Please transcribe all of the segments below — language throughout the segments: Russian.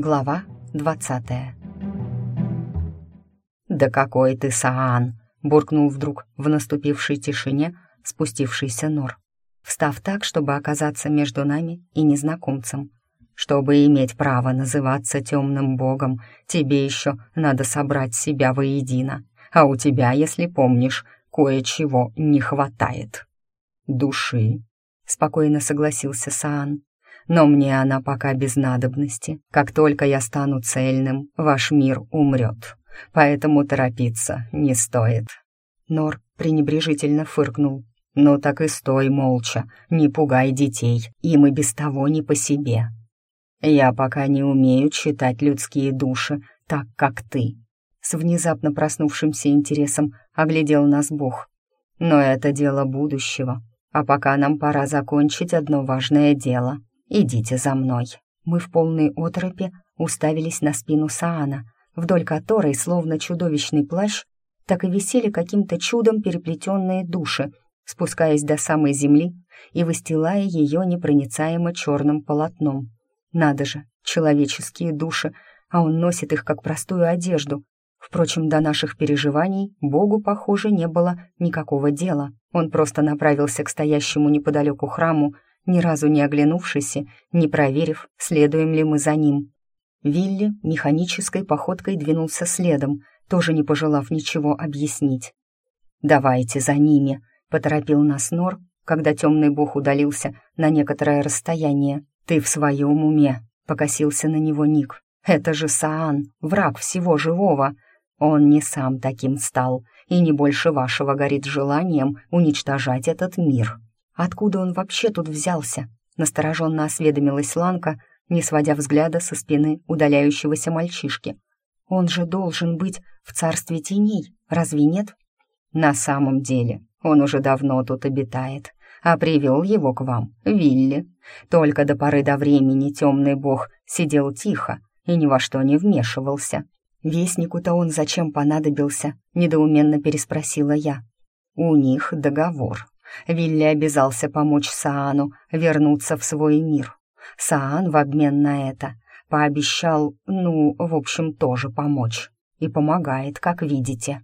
Глава двадцатая. «Да какой ты, Саан!» — буркнул вдруг в наступившей тишине спустившийся нор, встав так, чтобы оказаться между нами и незнакомцем. «Чтобы иметь право называться темным богом, тебе еще надо собрать себя воедино, а у тебя, если помнишь, кое-чего не хватает». «Души», — спокойно согласился Саан но мне она пока без надобности. Как только я стану цельным, ваш мир умрет. Поэтому торопиться не стоит». Нор пренебрежительно фыркнул. «Ну так и стой молча, не пугай детей, им и без того не по себе. Я пока не умею читать людские души так, как ты». С внезапно проснувшимся интересом оглядел нас Бог. «Но это дело будущего, а пока нам пора закончить одно важное дело. «Идите за мной». Мы в полной оторопе уставились на спину Саана, вдоль которой, словно чудовищный плащ, так и висели каким-то чудом переплетенные души, спускаясь до самой земли и выстилая ее непроницаемо черным полотном. Надо же, человеческие души, а он носит их как простую одежду. Впрочем, до наших переживаний Богу, похоже, не было никакого дела. Он просто направился к стоящему неподалеку храму, ни разу не оглянувшись и не проверив, следуем ли мы за ним. Вилли механической походкой двинулся следом, тоже не пожелав ничего объяснить. «Давайте за ними», — поторопил нас Нор, когда темный бог удалился на некоторое расстояние. «Ты в своем уме», — покосился на него Ник. «Это же Саан, враг всего живого. Он не сам таким стал, и не больше вашего горит желанием уничтожать этот мир». Откуда он вообще тут взялся? Настороженно осведомилась Ланка, не сводя взгляда со спины удаляющегося мальчишки. Он же должен быть в царстве теней, разве нет? На самом деле, он уже давно тут обитает, а привел его к вам, Вилли. Только до поры до времени темный бог сидел тихо и ни во что не вмешивался. Вестнику-то он зачем понадобился? Недоуменно переспросила я. У них договор, Вилли обязался помочь Саану вернуться в свой мир. Саан в обмен на это пообещал, ну, в общем, тоже помочь. И помогает, как видите.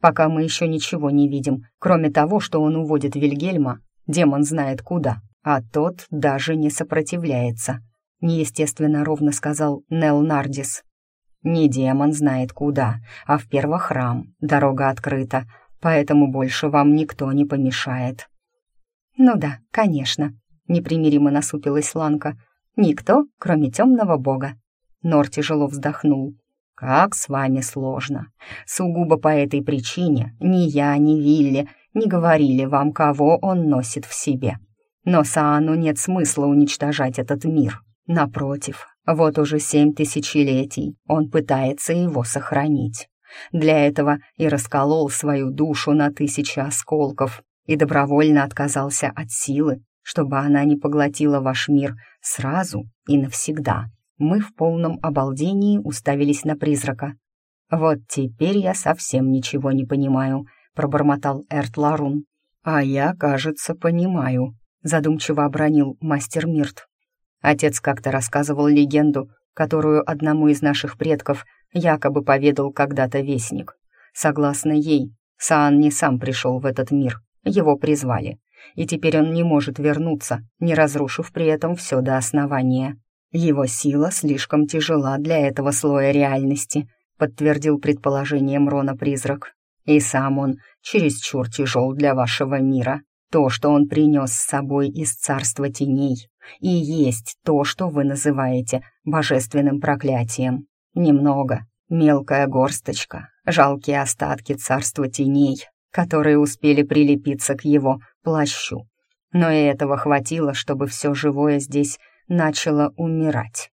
Пока мы еще ничего не видим, кроме того, что он уводит Вильгельма, демон знает куда, а тот даже не сопротивляется. Неестественно ровно сказал Нел Нардис. Не демон знает куда, а в первохрам, дорога открыта, поэтому больше вам никто не помешает». «Ну да, конечно», — непримиримо насупилась Ланка. «Никто, кроме темного бога». Нор тяжело вздохнул. «Как с вами сложно. Сугубо по этой причине ни я, ни Вилли не говорили вам, кого он носит в себе. Но Саану нет смысла уничтожать этот мир. Напротив, вот уже семь тысячелетий он пытается его сохранить. Для этого и расколол свою душу на тысячи осколков и добровольно отказался от силы, чтобы она не поглотила ваш мир сразу и навсегда. Мы в полном обалдении уставились на призрака. «Вот теперь я совсем ничего не понимаю», — пробормотал Эрт Ларун. «А я, кажется, понимаю», — задумчиво обронил мастер Мирт. Отец как-то рассказывал легенду, которую одному из наших предков якобы поведал когда-то вестник. Согласно ей, Саан не сам пришел в этот мир, его призвали, и теперь он не может вернуться, не разрушив при этом все до основания. Его сила слишком тяжела для этого слоя реальности, подтвердил предположением Рона призрак. И сам он чересчур тяжел для вашего мира. То, что он принес с собой из царства теней, и есть то, что вы называете божественным проклятием. Немного, мелкая горсточка, жалкие остатки царства теней, которые успели прилепиться к его плащу. Но и этого хватило, чтобы все живое здесь начало умирать.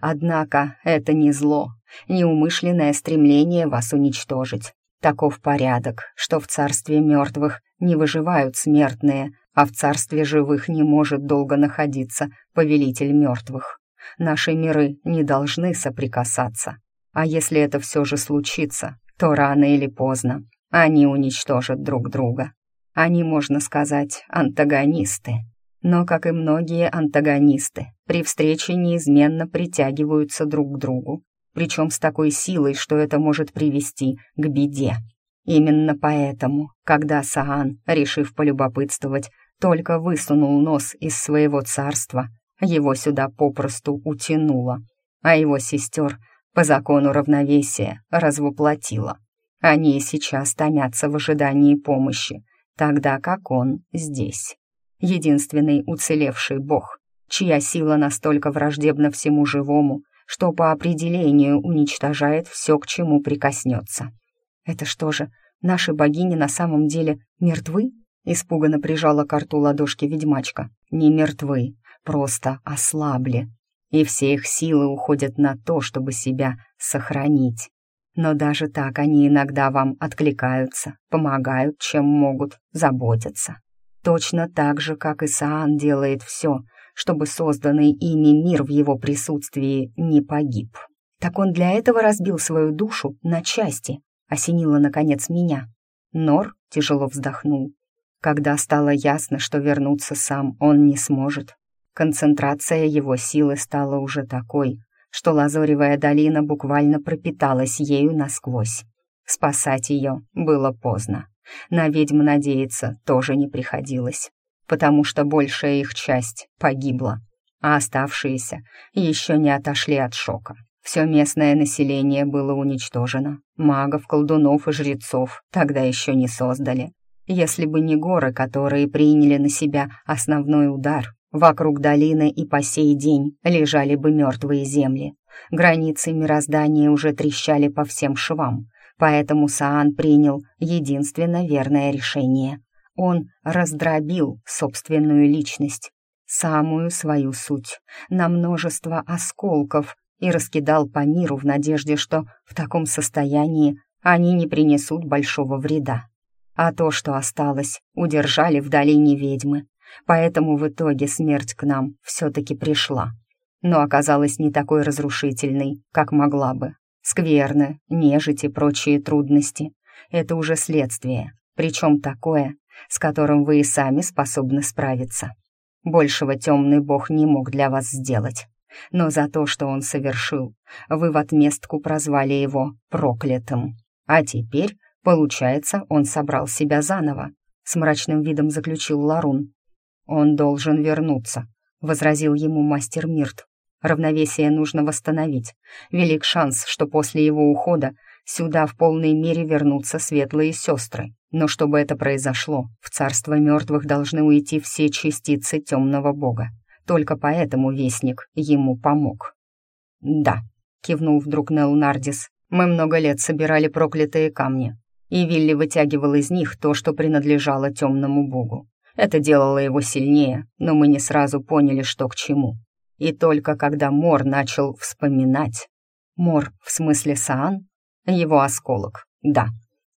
Однако это не зло, неумышленное стремление вас уничтожить. Таков порядок, что в царстве мертвых не выживают смертные, а в царстве живых не может долго находиться повелитель мертвых. Наши миры не должны соприкасаться. А если это все же случится, то рано или поздно они уничтожат друг друга. Они, можно сказать, антагонисты. но, как и многие антагонисты, при встрече неизменно притягиваются друг к другу, причем с такой силой, что это может привести к беде. Именно поэтому, когда Саан, решив полюбопытствовать, только высунул нос из своего царства, его сюда попросту утянуло, а его сестер по закону равновесия развоплотило. Они и сейчас томятся в ожидании помощи, тогда как он здесь. Единственный уцелевший бог, чья сила настолько враждебна всему живому, что по определению уничтожает все, к чему прикоснется. «Это что же, наши богини на самом деле мертвы?» Испуганно прижала к рту ладошки ведьмачка. «Не мертвы, просто ослабли, и все их силы уходят на то, чтобы себя сохранить. Но даже так они иногда вам откликаются, помогают, чем могут, заботятся. Точно так же, как и Саан делает все, чтобы созданный ими мир в его присутствии не погиб. Так он для этого разбил свою душу на части, осенило, наконец, меня. Нор тяжело вздохнул. Когда стало ясно, что вернуться сам он не сможет, концентрация его силы стала уже такой, что Лазоревая долина буквально пропиталась ею насквозь. Спасать ее было поздно. На ведьм надеяться тоже не приходилось потому что большая их часть погибла, а оставшиеся еще не отошли от шока. Все местное население было уничтожено, магов, колдунов и жрецов тогда еще не создали. Если бы не горы, которые приняли на себя основной удар, вокруг долины и по сей день лежали бы мертвые земли. Границы мироздания уже трещали по всем швам, поэтому Саан принял единственно верное решение он раздробил собственную личность, самую свою суть, на множество осколков и раскидал по миру в надежде, что в таком состоянии они не принесут большого вреда. А то, что осталось, удержали в долине ведьмы, поэтому в итоге смерть к нам все-таки пришла, но оказалась не такой разрушительной, как могла бы. Скверны, нежить и прочие трудности — это уже следствие, причем такое, с которым вы и сами способны справиться. Большего темный бог не мог для вас сделать. Но за то, что он совершил, вы в отместку прозвали его проклятым. А теперь, получается, он собрал себя заново, с мрачным видом заключил Ларун. «Он должен вернуться», — возразил ему мастер Мирт. «Равновесие нужно восстановить. Велик шанс, что после его ухода сюда в полной мере вернутся светлые сестры. Но чтобы это произошло, в царство мертвых должны уйти все частицы темного бога. Только поэтому вестник ему помог. «Да», — кивнул вдруг Нел Нардис, — «мы много лет собирали проклятые камни, и Вилли вытягивал из них то, что принадлежало темному богу. Это делало его сильнее, но мы не сразу поняли, что к чему. И только когда Мор начал вспоминать... Мор, в смысле Саан? Его осколок, да.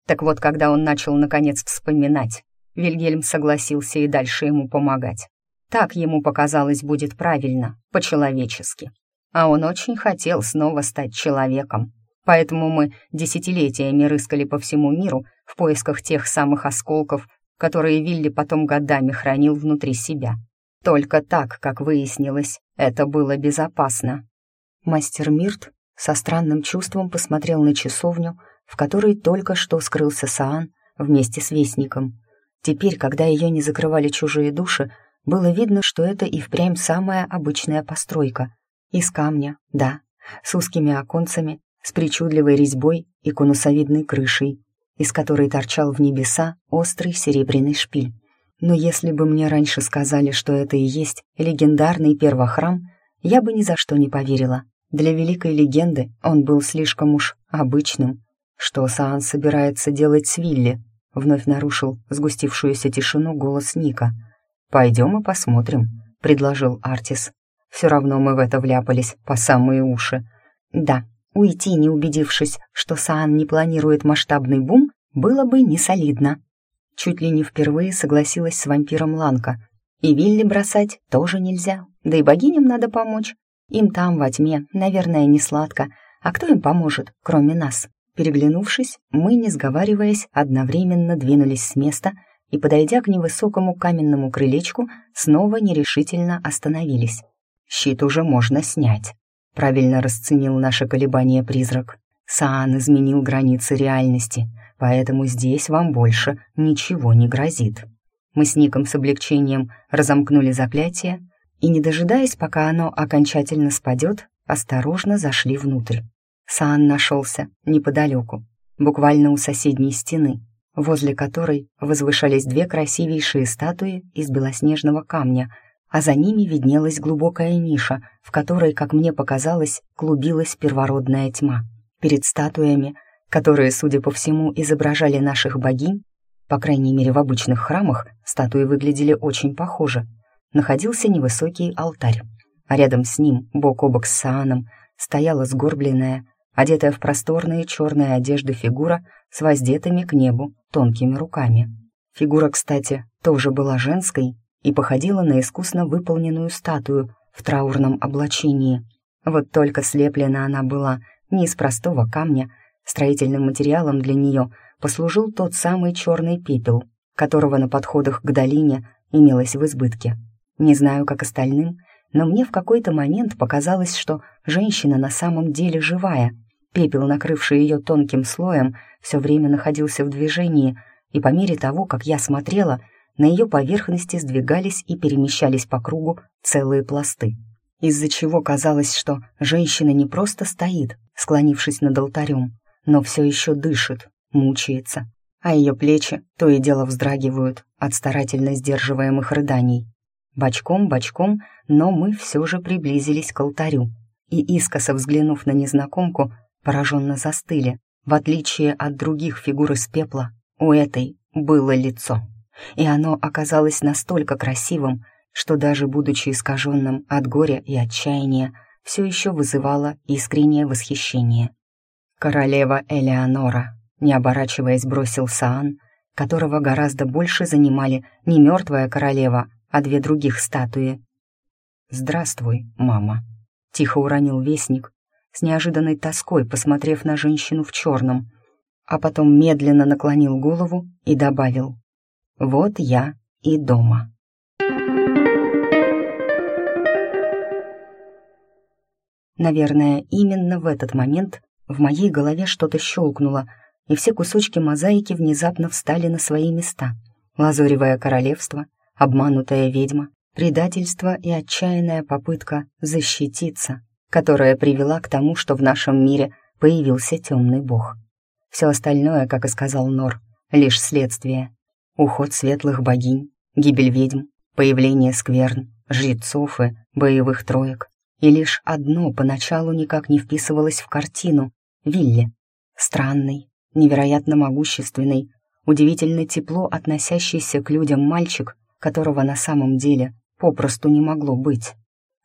Так вот, когда он начал, наконец, вспоминать, Вильгельм согласился и дальше ему помогать. Так ему показалось будет правильно, по-человечески. А он очень хотел снова стать человеком. Поэтому мы десятилетиями рыскали по всему миру в поисках тех самых осколков, которые Вилли потом годами хранил внутри себя. Только так, как выяснилось, это было безопасно. Мастер Мирт со странным чувством посмотрел на часовню, в которой только что скрылся Саан вместе с Вестником. Теперь, когда ее не закрывали чужие души, было видно, что это и впрямь самая обычная постройка. Из камня, да, с узкими оконцами, с причудливой резьбой и конусовидной крышей, из которой торчал в небеса острый серебряный шпиль. Но если бы мне раньше сказали, что это и есть легендарный первохрам, я бы ни за что не поверила. Для великой легенды он был слишком уж обычным, «Что Саан собирается делать с Вилли?» — вновь нарушил сгустившуюся тишину голос Ника. «Пойдем и посмотрим», — предложил Артис. «Все равно мы в это вляпались по самые уши». «Да, уйти, не убедившись, что Саан не планирует масштабный бум, было бы несолидно». Чуть ли не впервые согласилась с вампиром Ланка. «И Вилли бросать тоже нельзя, да и богиням надо помочь. Им там, во тьме, наверное, не сладко, а кто им поможет, кроме нас?» Переглянувшись, мы, не сговариваясь, одновременно двинулись с места и, подойдя к невысокому каменному крылечку, снова нерешительно остановились. «Щит уже можно снять», — правильно расценил наше колебание призрак. «Саан изменил границы реальности, поэтому здесь вам больше ничего не грозит». Мы с Ником с облегчением разомкнули заклятие и, не дожидаясь, пока оно окончательно спадет, осторожно зашли внутрь. Саан нашелся неподалеку, буквально у соседней стены, возле которой возвышались две красивейшие статуи из белоснежного камня, а за ними виднелась глубокая ниша, в которой, как мне показалось, клубилась первородная тьма. Перед статуями, которые, судя по всему, изображали наших богинь, по крайней мере в обычных храмах статуи выглядели очень похоже, находился невысокий алтарь, а рядом с ним, бок о бок с Сааном, стояла сгорбленная, одетая в просторные черные одежды фигура с воздетыми к небу тонкими руками. Фигура, кстати, тоже была женской и походила на искусно выполненную статую в траурном облачении. Вот только слеплена она была не из простого камня, строительным материалом для нее послужил тот самый черный пепел, которого на подходах к долине имелось в избытке. Не знаю, как остальным, но мне в какой-то момент показалось, что женщина на самом деле живая — Пепел, накрывший ее тонким слоем, все время находился в движении, и по мере того, как я смотрела, на ее поверхности сдвигались и перемещались по кругу целые пласты, из-за чего казалось, что женщина не просто стоит, склонившись над алтарем, но все еще дышит, мучается, а ее плечи то и дело вздрагивают от старательно сдерживаемых рыданий. Бочком-бочком, но мы все же приблизились к алтарю, и, искоса взглянув на незнакомку, пораженно застыли. В отличие от других фигур из пепла, у этой было лицо. И оно оказалось настолько красивым, что даже будучи искаженным от горя и отчаяния, все еще вызывало искреннее восхищение. Королева Элеонора, не оборачиваясь, бросил Саан, которого гораздо больше занимали не мертвая королева, а две других статуи. «Здравствуй, мама», — тихо уронил вестник, с неожиданной тоской посмотрев на женщину в черном, а потом медленно наклонил голову и добавил «Вот я и дома». Наверное, именно в этот момент в моей голове что-то щелкнуло, и все кусочки мозаики внезапно встали на свои места. Лазоревое королевство, обманутая ведьма, предательство и отчаянная попытка защититься — которая привела к тому, что в нашем мире появился темный бог. Все остальное, как и сказал Нор, лишь следствие. Уход светлых богинь, гибель ведьм, появление скверн, жрецов и боевых троек. И лишь одно поначалу никак не вписывалось в картину — Вилли. Странный, невероятно могущественный, удивительно тепло относящийся к людям мальчик, которого на самом деле попросту не могло быть.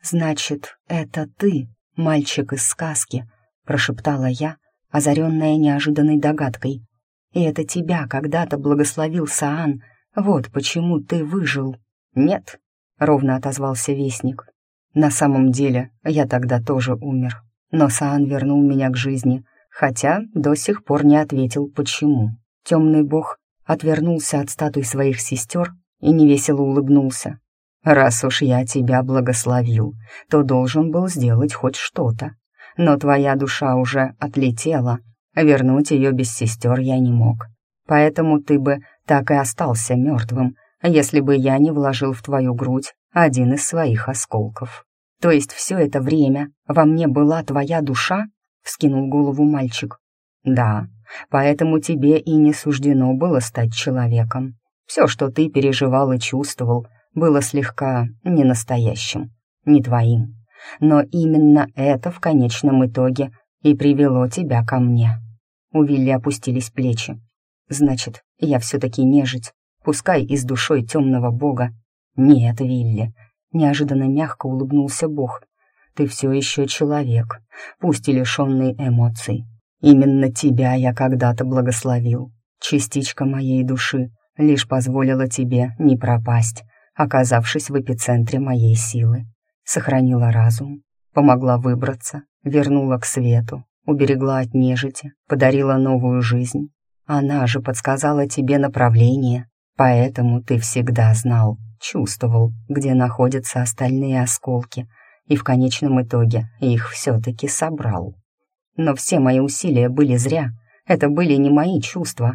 «Значит, это ты?» «Мальчик из сказки», — прошептала я, озаренная неожиданной догадкой. «И это тебя когда-то благословил Саан. Вот почему ты выжил». «Нет», — ровно отозвался Вестник. «На самом деле я тогда тоже умер. Но Саан вернул меня к жизни, хотя до сих пор не ответил, почему. Темный бог отвернулся от статуй своих сестер и невесело улыбнулся. Раз уж я тебя благословил, то должен был сделать хоть что-то. Но твоя душа уже отлетела, вернуть ее без сестер я не мог. Поэтому ты бы так и остался мертвым, если бы я не вложил в твою грудь один из своих осколков. То есть все это время во мне была твоя душа? Вскинул голову мальчик. Да, поэтому тебе и не суждено было стать человеком. Все, что ты переживал и чувствовал — было слегка ненастоящим, не твоим. Но именно это в конечном итоге и привело тебя ко мне. У Вилли опустились плечи. Значит, я все-таки нежить, пускай и с душой темного бога. Нет, Вилли, неожиданно мягко улыбнулся бог. Ты все еще человек, пусть и лишенный эмоций. Именно тебя я когда-то благословил. Частичка моей души лишь позволила тебе не пропасть, оказавшись в эпицентре моей силы. Сохранила разум, помогла выбраться, вернула к свету, уберегла от нежити, подарила новую жизнь. Она же подсказала тебе направление, Поэтому ты всегда знал, чувствовал, где находятся остальные осколки, и в конечном итоге их все-таки собрал. Но все мои усилия были зря, это были не мои чувства.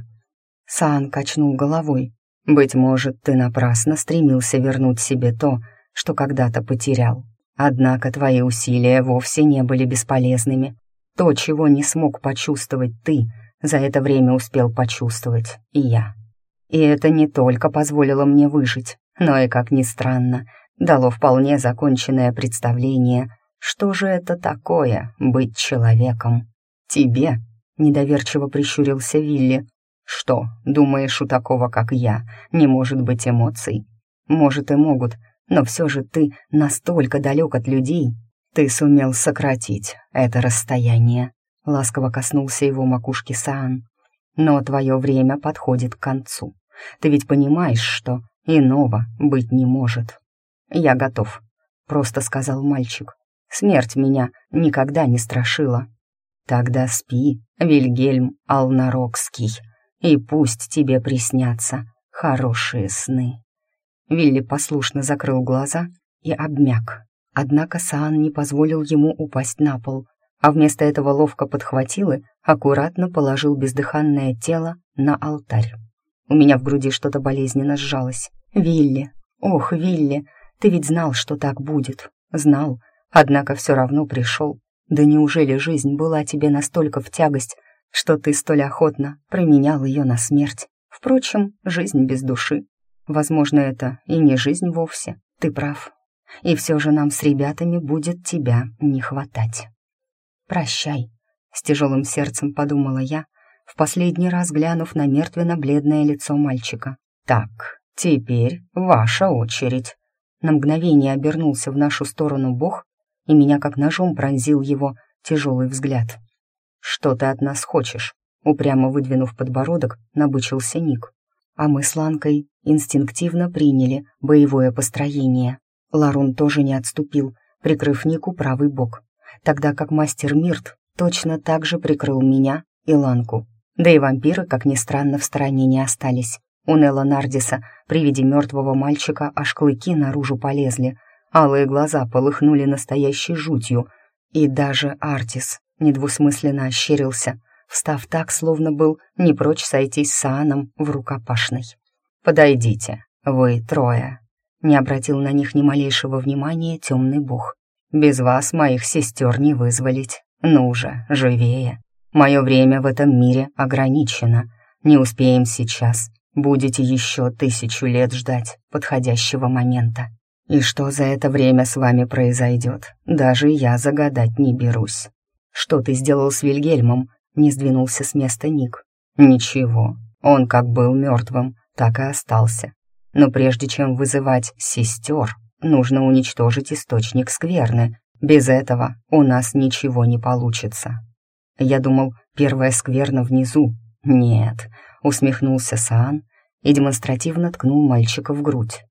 Сан качнул головой. «Быть может, ты напрасно стремился вернуть себе то, что когда-то потерял. Однако твои усилия вовсе не были бесполезными. То, чего не смог почувствовать ты, за это время успел почувствовать и я. И это не только позволило мне выжить, но и, как ни странно, дало вполне законченное представление, что же это такое быть человеком. Тебе, недоверчиво прищурился Вилли, что, думаешь, у такого, как я, не может быть эмоций? Может и могут, но все же ты настолько далек от людей, ты сумел сократить это расстояние. Ласково коснулся его макушки Саан. Но твое время подходит к концу. Ты ведь понимаешь, что иного быть не может. Я готов, просто сказал мальчик. Смерть меня никогда не страшила. Тогда спи, Вильгельм Алнарокский, и пусть тебе приснятся хорошие сны. Вилли послушно закрыл глаза и обмяк. Однако Саан не позволил ему упасть на пол, а вместо этого ловко подхватил и аккуратно положил бездыханное тело на алтарь. У меня в груди что-то болезненно сжалось. «Вилли! Ох, Вилли! Ты ведь знал, что так будет. Знал, однако все равно пришел. Да неужели жизнь была тебе настолько в тягость, что ты столь охотно променял ее на смерть? Впрочем, жизнь без души Возможно, это и не жизнь вовсе, ты прав. И все же нам с ребятами будет тебя не хватать. Прощай, с тяжелым сердцем подумала я, в последний раз глянув на мертвенно-бледное лицо мальчика. Так, теперь ваша очередь. На мгновение обернулся в нашу сторону Бог, и меня как ножом пронзил его тяжелый взгляд. «Что ты от нас хочешь?» Упрямо выдвинув подбородок, набычился Ник а мы с Ланкой инстинктивно приняли боевое построение. Ларун тоже не отступил, прикрыв Нику правый бок, тогда как мастер Мирт точно так же прикрыл меня и Ланку. Да и вампиры, как ни странно, в стороне не остались. У Нелла Нардиса при виде мертвого мальчика аж клыки наружу полезли, алые глаза полыхнули настоящей жутью, и даже Артис недвусмысленно ощерился, встав так, словно был не прочь сойтись с Ааном в рукопашной. «Подойдите, вы трое», — не обратил на них ни малейшего внимания темный бог. «Без вас моих сестер не вызволить. Ну же, живее. Мое время в этом мире ограничено. Не успеем сейчас. Будете еще тысячу лет ждать подходящего момента. И что за это время с вами произойдет, даже я загадать не берусь. Что ты сделал с Вильгельмом? Не сдвинулся с места Ник. Ничего, он как был мертвым, так и остался. Но прежде чем вызывать сестер, нужно уничтожить источник скверны. Без этого у нас ничего не получится. Я думал, первая скверна внизу. Нет, усмехнулся Саан и демонстративно ткнул мальчика в грудь.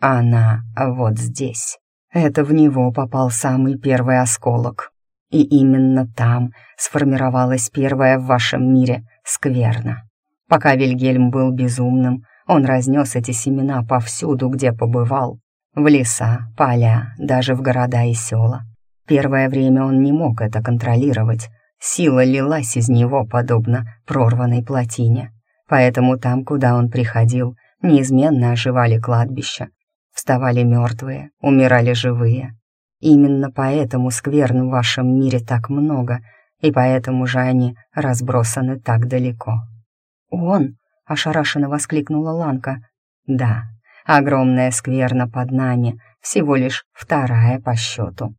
Она вот здесь. Это в него попал самый первый осколок. И именно там сформировалась первая в вашем мире скверна. Пока Вильгельм был безумным, он разнес эти семена повсюду, где побывал. В леса, поля, даже в города и села. Первое время он не мог это контролировать. Сила лилась из него, подобно прорванной плотине. Поэтому там, куда он приходил, неизменно оживали кладбища. Вставали мертвые, умирали живые. Именно поэтому скверн в вашем мире так много, и поэтому же они разбросаны так далеко». «Он?» — ошарашенно воскликнула Ланка. «Да, огромная скверна под нами, всего лишь вторая по счету.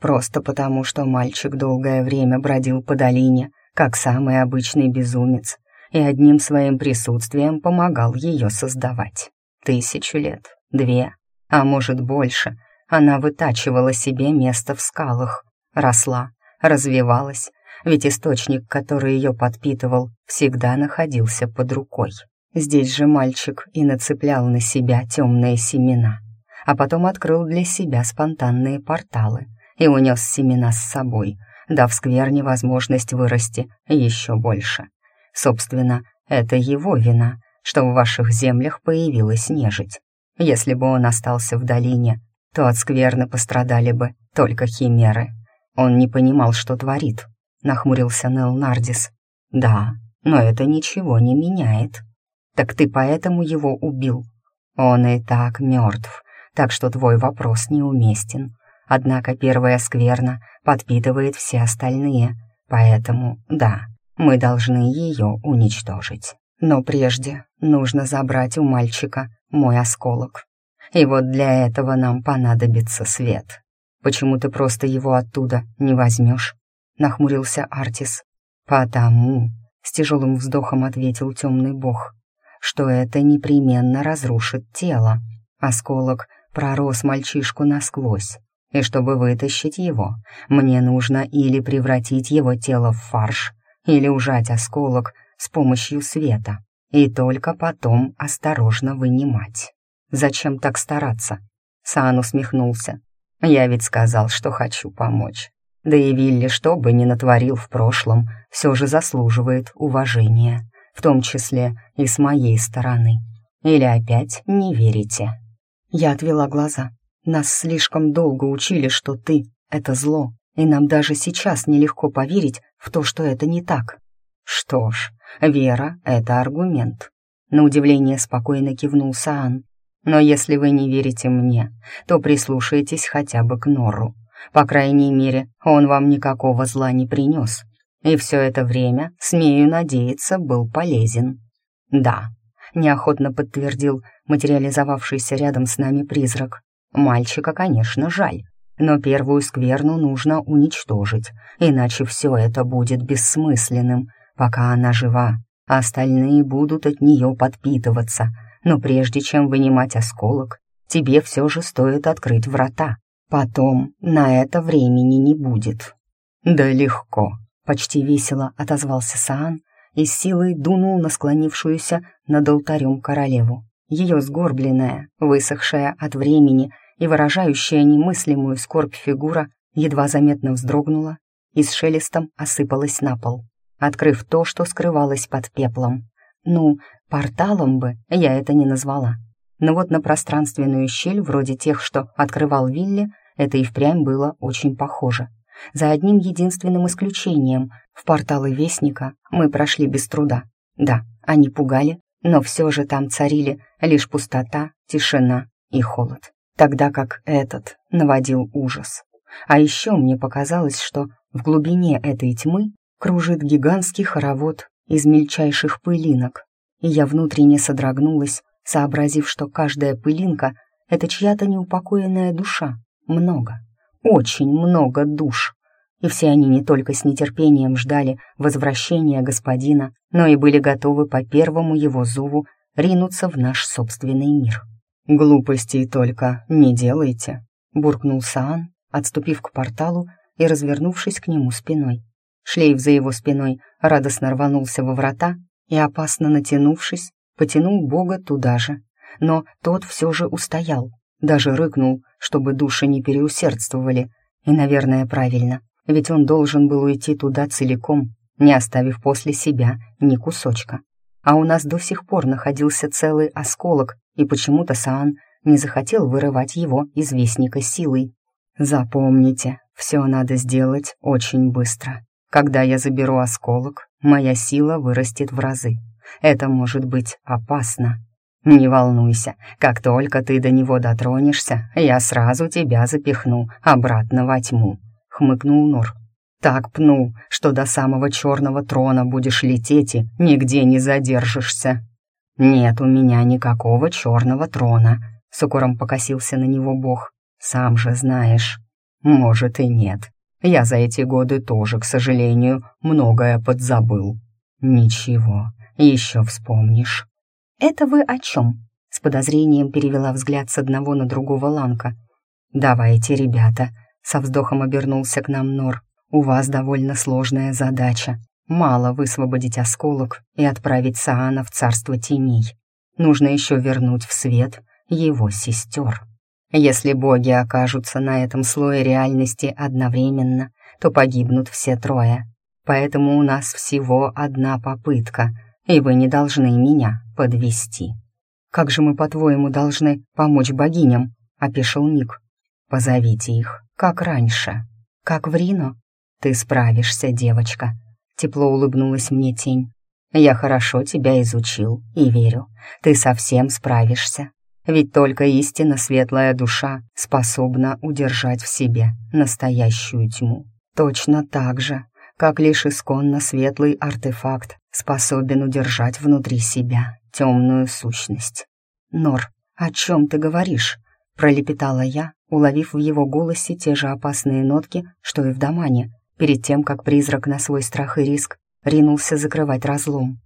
Просто потому, что мальчик долгое время бродил по долине, как самый обычный безумец, и одним своим присутствием помогал ее создавать. Тысячу лет, две, а может больше, она вытачивала себе место в скалах, росла, развивалась, ведь источник, который ее подпитывал, всегда находился под рукой. Здесь же мальчик и нацеплял на себя темные семена, а потом открыл для себя спонтанные порталы и унес семена с собой, дав скверне возможность вырасти еще больше. Собственно, это его вина, что в ваших землях появилась нежить. Если бы он остался в долине, то от скверны пострадали бы только химеры. Он не понимал, что творит, нахмурился Нел Нардис. Да, но это ничего не меняет. Так ты поэтому его убил. Он и так мертв, так что твой вопрос неуместен. Однако первая скверна подпитывает все остальные, поэтому, да, мы должны ее уничтожить. Но прежде нужно забрать у мальчика мой осколок. И вот для этого нам понадобится свет. Почему ты просто его оттуда не возьмешь? Нахмурился Артис. Потому, с тяжелым вздохом ответил темный бог, что это непременно разрушит тело. Осколок пророс мальчишку насквозь, и чтобы вытащить его, мне нужно или превратить его тело в фарш, или ужать осколок с помощью света, и только потом осторожно вынимать. Зачем так стараться? Сан усмехнулся. Я ведь сказал, что хочу помочь. Да и Вилли, что бы ни натворил в прошлом, все же заслуживает уважения, в том числе и с моей стороны. Или опять не верите?» Я отвела глаза. Нас слишком долго учили, что ты — это зло, и нам даже сейчас нелегко поверить в то, что это не так. Что ж, вера — это аргумент. На удивление спокойно кивнул Саан. Но если вы не верите мне, то прислушайтесь хотя бы к Норру. По крайней мере, он вам никакого зла не принес. И все это время, смею надеяться, был полезен. Да, неохотно подтвердил материализовавшийся рядом с нами призрак. Мальчика, конечно, жаль, но первую скверну нужно уничтожить, иначе все это будет бессмысленным, пока она жива. Остальные будут от нее подпитываться, но прежде чем вынимать осколок, тебе все же стоит открыть врата. Потом на это времени не будет. Да легко, почти весело отозвался Саан и с силой дунул на склонившуюся над алтарем королеву. Ее сгорбленная, высохшая от времени и выражающая немыслимую скорбь фигура едва заметно вздрогнула и с шелестом осыпалась на пол, открыв то, что скрывалось под пеплом. Ну, порталом бы я это не назвала. Но вот на пространственную щель, вроде тех, что открывал Вилли, это и впрямь было очень похоже. За одним единственным исключением, в порталы Вестника мы прошли без труда. Да, они пугали, но все же там царили лишь пустота, тишина и холод, тогда как этот наводил ужас. А еще мне показалось, что в глубине этой тьмы кружит гигантский хоровод из мельчайших пылинок, и я внутренне содрогнулась, сообразив, что каждая пылинка — это чья-то неупокоенная душа. Много, очень много душ и все они не только с нетерпением ждали возвращения господина, но и были готовы по первому его зову ринуться в наш собственный мир. «Глупостей только не делайте», — буркнул Саан, отступив к порталу и развернувшись к нему спиной. Шлейф за его спиной радостно рванулся во врата и, опасно натянувшись, потянул Бога туда же. Но тот все же устоял, даже рыкнул, чтобы души не переусердствовали, и, наверное, правильно ведь он должен был уйти туда целиком, не оставив после себя ни кусочка. А у нас до сих пор находился целый осколок, и почему-то Саан не захотел вырывать его из Вестника силой. Запомните, все надо сделать очень быстро. Когда я заберу осколок, моя сила вырастет в разы. Это может быть опасно. Не волнуйся, как только ты до него дотронешься, я сразу тебя запихну обратно во тьму хмыкнул Нор. «Так пну, что до самого черного трона будешь лететь и нигде не задержишься». «Нет у меня никакого черного трона», — с укором покосился на него бог. «Сам же знаешь». «Может и нет. Я за эти годы тоже, к сожалению, многое подзабыл». «Ничего, еще вспомнишь». «Это вы о чем?» — с подозрением перевела взгляд с одного на другого Ланка. «Давайте, ребята, со вздохом обернулся к нам Нор. «У вас довольно сложная задача. Мало высвободить осколок и отправить Саана в царство теней. Нужно еще вернуть в свет его сестер. Если боги окажутся на этом слое реальности одновременно, то погибнут все трое. Поэтому у нас всего одна попытка. И вы не должны меня подвести. «Как же мы, по-твоему, должны помочь богиням?» — опешил Ник. «Позовите их, как раньше. Как в Рино. Ты справишься, девочка». Тепло улыбнулась мне тень. «Я хорошо тебя изучил и верю, ты совсем справишься. Ведь только истинно светлая душа способна удержать в себе настоящую тьму. Точно так же, как лишь исконно светлый артефакт способен удержать внутри себя темную сущность. «Нор, о чем ты говоришь?» — пролепетала я, уловив в его голосе те же опасные нотки, что и в Домане, перед тем, как призрак на свой страх и риск ринулся закрывать разлом.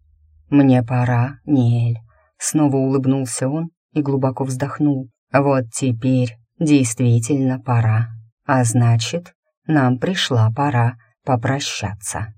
«Мне пора, Ниэль», — снова улыбнулся он и глубоко вздохнул. «Вот теперь действительно пора. А значит, нам пришла пора попрощаться».